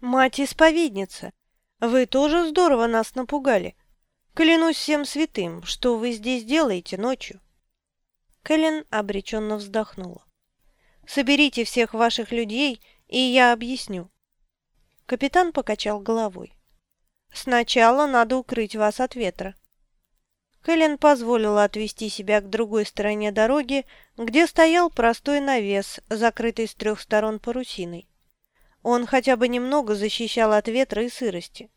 «Мать-исповедница, вы тоже здорово нас напугали. Клянусь всем святым, что вы здесь делаете ночью?» Кэлен обреченно вздохнула. «Соберите всех ваших людей, и я объясню». Капитан покачал головой. «Сначала надо укрыть вас от ветра». Кэлен позволила отвести себя к другой стороне дороги, где стоял простой навес, закрытый с трех сторон парусиной. Он хотя бы немного защищал от ветра и сырости.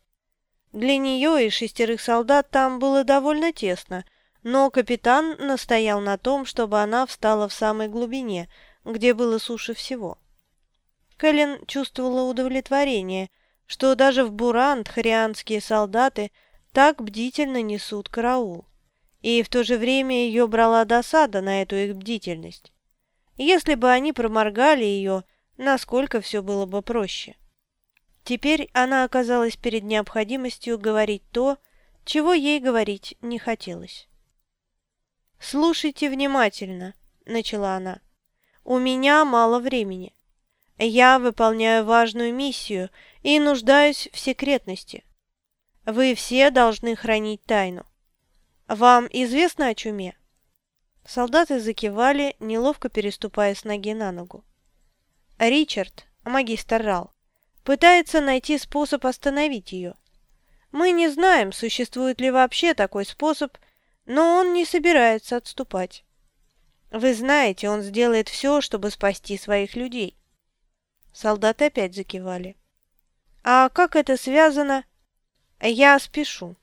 Для нее и шестерых солдат там было довольно тесно, но капитан настоял на том, чтобы она встала в самой глубине, где было суше всего. Кэлен чувствовала удовлетворение, что даже в Бурант харианские солдаты так бдительно несут караул. И в то же время ее брала досада на эту их бдительность. Если бы они проморгали ее, насколько все было бы проще. Теперь она оказалась перед необходимостью говорить то, чего ей говорить не хотелось. «Слушайте внимательно», — начала она. «У меня мало времени. Я выполняю важную миссию и нуждаюсь в секретности. Вы все должны хранить тайну. Вам известно о чуме?» Солдаты закивали, неловко переступая с ноги на ногу. Ричард, магистр Рал, пытается найти способ остановить ее. Мы не знаем, существует ли вообще такой способ, но он не собирается отступать. Вы знаете, он сделает все, чтобы спасти своих людей. Солдаты опять закивали. А как это связано? Я спешу.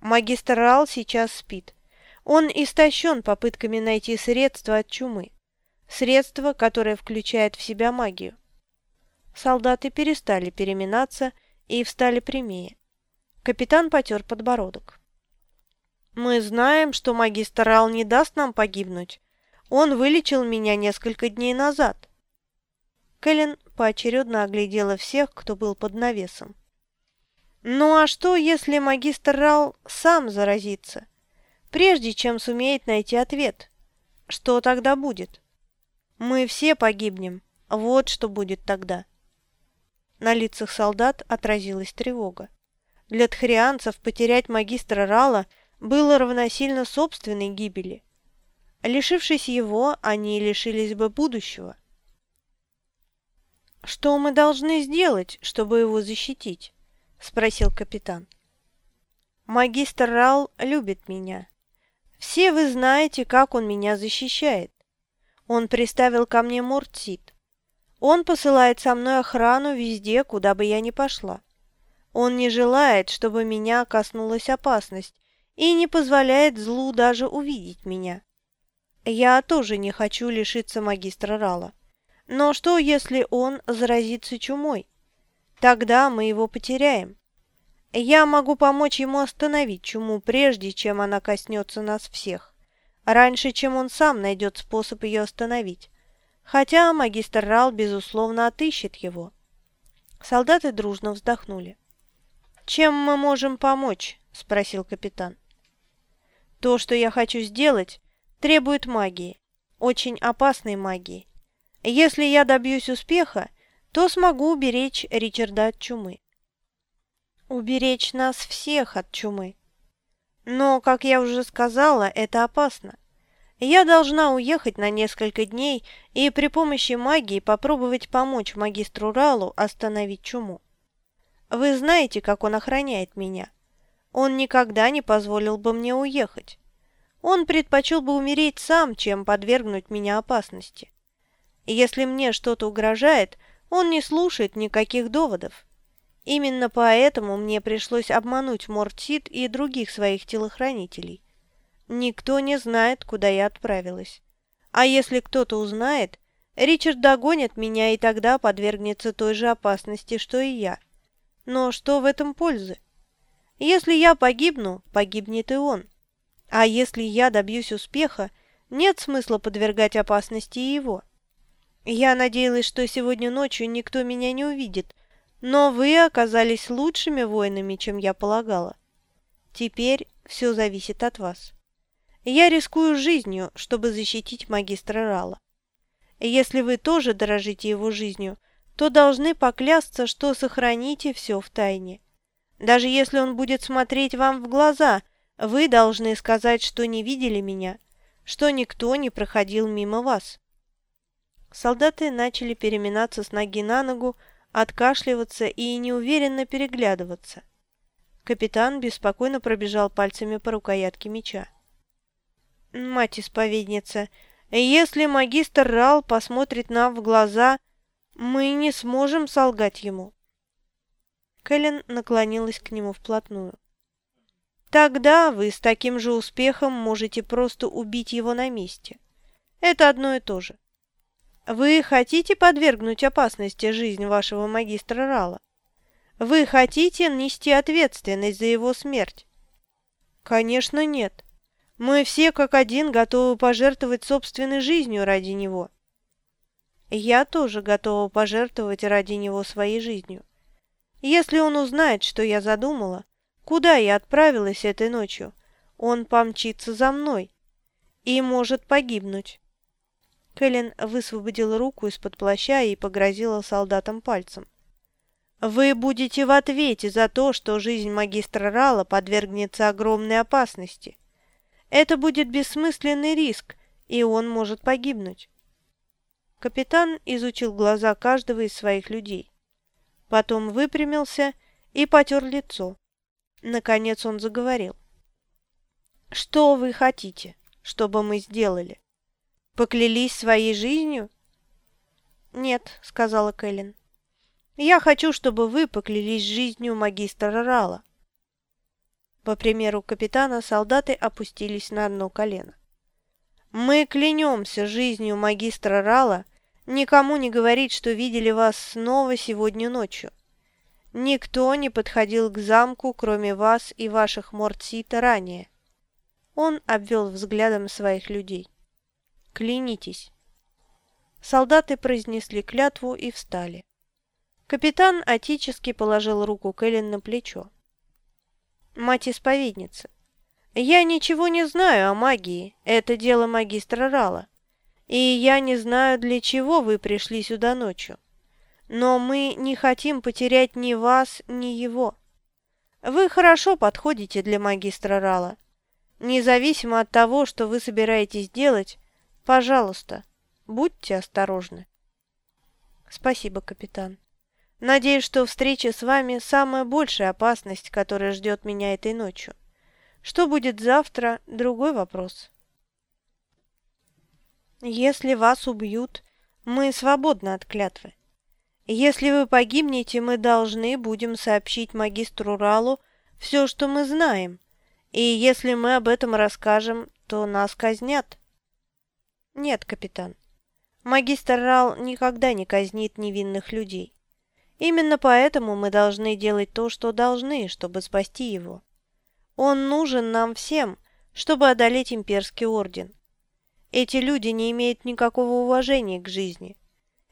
Магистр Рал сейчас спит. Он истощен попытками найти средства от чумы. Средство, которое включает в себя магию. Солдаты перестали переминаться и встали прямее. Капитан потер подбородок. «Мы знаем, что магистр Ал не даст нам погибнуть. Он вылечил меня несколько дней назад». Кэлен поочередно оглядела всех, кто был под навесом. «Ну а что, если магистр Рал сам заразится, прежде чем сумеет найти ответ? Что тогда будет?» Мы все погибнем. Вот что будет тогда. На лицах солдат отразилась тревога. Для тхарианцев потерять магистра Рала было равносильно собственной гибели. Лишившись его, они лишились бы будущего. «Что мы должны сделать, чтобы его защитить?» – спросил капитан. «Магистр Рал любит меня. Все вы знаете, как он меня защищает. Он приставил ко мне Муртсит. Он посылает со мной охрану везде, куда бы я ни пошла. Он не желает, чтобы меня коснулась опасность, и не позволяет злу даже увидеть меня. Я тоже не хочу лишиться магистра Рала. Но что, если он заразится чумой? Тогда мы его потеряем. Я могу помочь ему остановить чуму, прежде чем она коснется нас всех раньше, чем он сам найдет способ ее остановить. Хотя магистр Рал, безусловно, отыщет его. Солдаты дружно вздохнули. «Чем мы можем помочь?» – спросил капитан. «То, что я хочу сделать, требует магии, очень опасной магии. Если я добьюсь успеха, то смогу уберечь Ричарда от чумы». «Уберечь нас всех от чумы», но, как я уже сказала, это опасно. Я должна уехать на несколько дней и при помощи магии попробовать помочь магистру Ралу остановить чуму. Вы знаете, как он охраняет меня. Он никогда не позволил бы мне уехать. Он предпочел бы умереть сам, чем подвергнуть меня опасности. Если мне что-то угрожает, он не слушает никаких доводов. Именно поэтому мне пришлось обмануть Мортсит и других своих телохранителей. Никто не знает, куда я отправилась. А если кто-то узнает, Ричард догонит меня и тогда подвергнется той же опасности, что и я. Но что в этом пользы? Если я погибну, погибнет и он. А если я добьюсь успеха, нет смысла подвергать опасности и его. Я надеялась, что сегодня ночью никто меня не увидит, но вы оказались лучшими воинами, чем я полагала. Теперь все зависит от вас. Я рискую жизнью, чтобы защитить магистра Рала. Если вы тоже дорожите его жизнью, то должны поклясться, что сохраните все в тайне. Даже если он будет смотреть вам в глаза, вы должны сказать, что не видели меня, что никто не проходил мимо вас. Солдаты начали переминаться с ноги на ногу, откашливаться и неуверенно переглядываться. Капитан беспокойно пробежал пальцами по рукоятке меча. «Мать-исповедница, если магистр Рал посмотрит нам в глаза, мы не сможем солгать ему». Кэлен наклонилась к нему вплотную. «Тогда вы с таким же успехом можете просто убить его на месте. Это одно и то же. Вы хотите подвергнуть опасности жизнь вашего магистра Рала? Вы хотите нести ответственность за его смерть? Конечно, нет. Мы все как один готовы пожертвовать собственной жизнью ради него. Я тоже готова пожертвовать ради него своей жизнью. Если он узнает, что я задумала, куда я отправилась этой ночью, он помчится за мной и может погибнуть. Кэлен высвободила руку из-под плаща и погрозила солдатам пальцем. «Вы будете в ответе за то, что жизнь магистра Рала подвергнется огромной опасности. Это будет бессмысленный риск, и он может погибнуть». Капитан изучил глаза каждого из своих людей. Потом выпрямился и потер лицо. Наконец он заговорил. «Что вы хотите, чтобы мы сделали?» Поклялись своей жизнью? Нет, сказала Кэлен. Я хочу, чтобы вы поклялись жизнью магистра Рала. По примеру капитана, солдаты опустились на одно колено. Мы клянемся жизнью магистра Рала никому не говорить, что видели вас снова сегодня ночью. Никто не подходил к замку, кроме вас и ваших Мортсита ранее. Он обвел взглядом своих людей. Клянитесь!» Солдаты произнесли клятву и встали. Капитан отечески положил руку Кэлен на плечо. «Мать-исповедница, я ничего не знаю о магии, это дело магистра Рала, и я не знаю, для чего вы пришли сюда ночью. Но мы не хотим потерять ни вас, ни его. Вы хорошо подходите для магистра Рала. Независимо от того, что вы собираетесь делать, Пожалуйста, будьте осторожны. Спасибо, капитан. Надеюсь, что встреча с вами – самая большая опасность, которая ждет меня этой ночью. Что будет завтра – другой вопрос. Если вас убьют, мы свободны от клятвы. Если вы погибнете, мы должны будем сообщить магистру Ралу все, что мы знаем, и если мы об этом расскажем, то нас казнят. «Нет, капитан. Магистр Рал никогда не казнит невинных людей. Именно поэтому мы должны делать то, что должны, чтобы спасти его. Он нужен нам всем, чтобы одолеть имперский орден. Эти люди не имеют никакого уважения к жизни.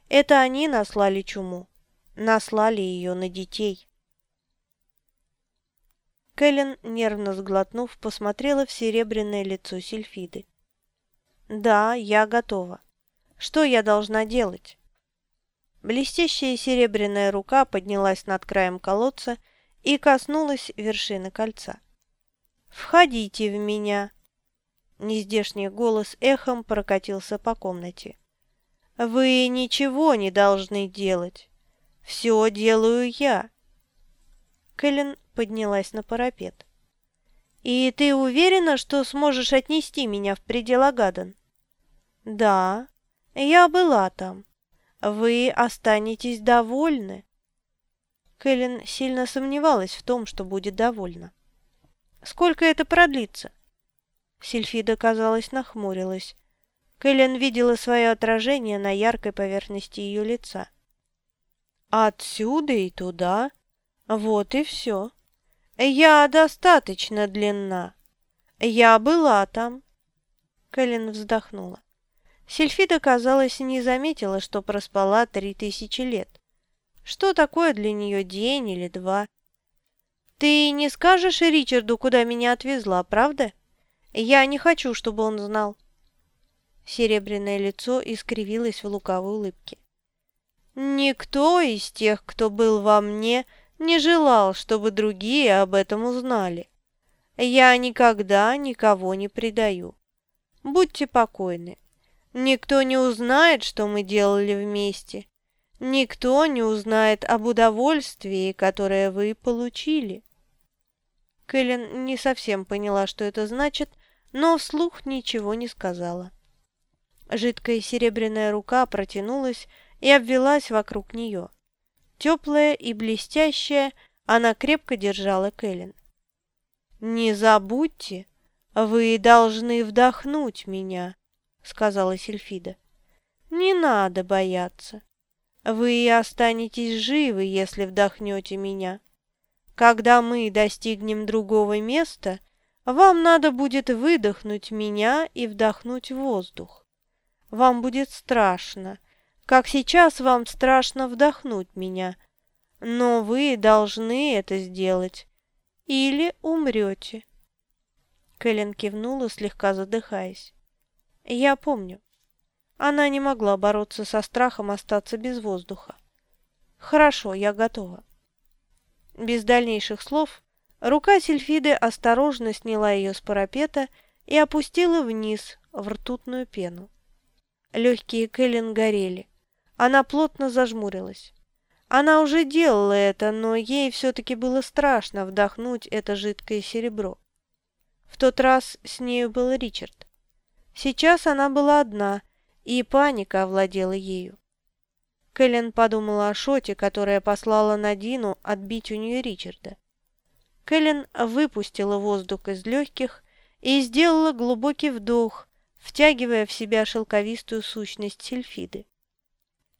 Это они наслали чуму, наслали ее на детей». Кэлен, нервно сглотнув, посмотрела в серебряное лицо Сильфиды. «Да, я готова. Что я должна делать?» Блестящая серебряная рука поднялась над краем колодца и коснулась вершины кольца. «Входите в меня!» Нездешний голос эхом прокатился по комнате. «Вы ничего не должны делать. Все делаю я!» Кэлен поднялась на парапет. «И ты уверена, что сможешь отнести меня в предел Агадан?» «Да, я была там. Вы останетесь довольны?» Кэлен сильно сомневалась в том, что будет довольна. «Сколько это продлится?» Сильфида, казалось, нахмурилась. Кэлен видела свое отражение на яркой поверхности ее лица. «Отсюда и туда. Вот и все». «Я достаточно длинна. Я была там». Кэлен вздохнула. Сильфида, казалось, не заметила, что проспала три тысячи лет. Что такое для нее день или два? «Ты не скажешь Ричарду, куда меня отвезла, правда? Я не хочу, чтобы он знал». Серебряное лицо искривилось в лукавой улыбке. Никто из тех, кто был во мне, не желал, чтобы другие об этом узнали. Я никогда никого не предаю. Будьте покойны. Никто не узнает, что мы делали вместе. Никто не узнает об удовольствии, которое вы получили. Кэлен не совсем поняла, что это значит, но вслух ничего не сказала. Жидкая серебряная рука протянулась и обвелась вокруг нее. Теплая и блестящая, она крепко держала Кэлен. «Не забудьте, вы должны вдохнуть меня», — сказала Сильфида. «Не надо бояться. Вы останетесь живы, если вдохнете меня. Когда мы достигнем другого места, вам надо будет выдохнуть меня и вдохнуть воздух. Вам будет страшно, как сейчас вам страшно вдохнуть меня, но вы должны это сделать, или умрете. Кэлен кивнула, слегка задыхаясь. Я помню. Она не могла бороться со страхом остаться без воздуха. Хорошо, я готова. Без дальнейших слов Рука Сильфиды осторожно сняла ее с парапета и опустила вниз в ртутную пену. Легкие Кэлен горели. Она плотно зажмурилась. Она уже делала это, но ей все-таки было страшно вдохнуть это жидкое серебро. В тот раз с нею был Ричард. Сейчас она была одна, и паника овладела ею. Кэлен подумала о Шоте, которая послала Надину отбить у нее Ричарда. Кэлен выпустила воздух из легких и сделала глубокий вдох, втягивая в себя шелковистую сущность сельфиды.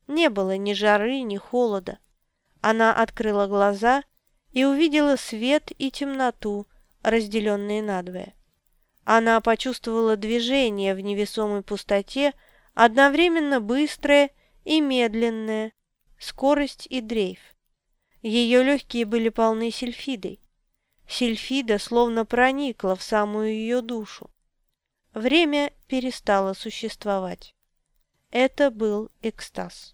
Не было ни жары, ни холода. Она открыла глаза и увидела свет и темноту, разделенные надвое. Она почувствовала движение в невесомой пустоте, одновременно быстрое и медленное, скорость и дрейф. Ее легкие были полны сельфидой. Сильфида словно проникла в самую ее душу. Время перестало существовать. Это был экстаз.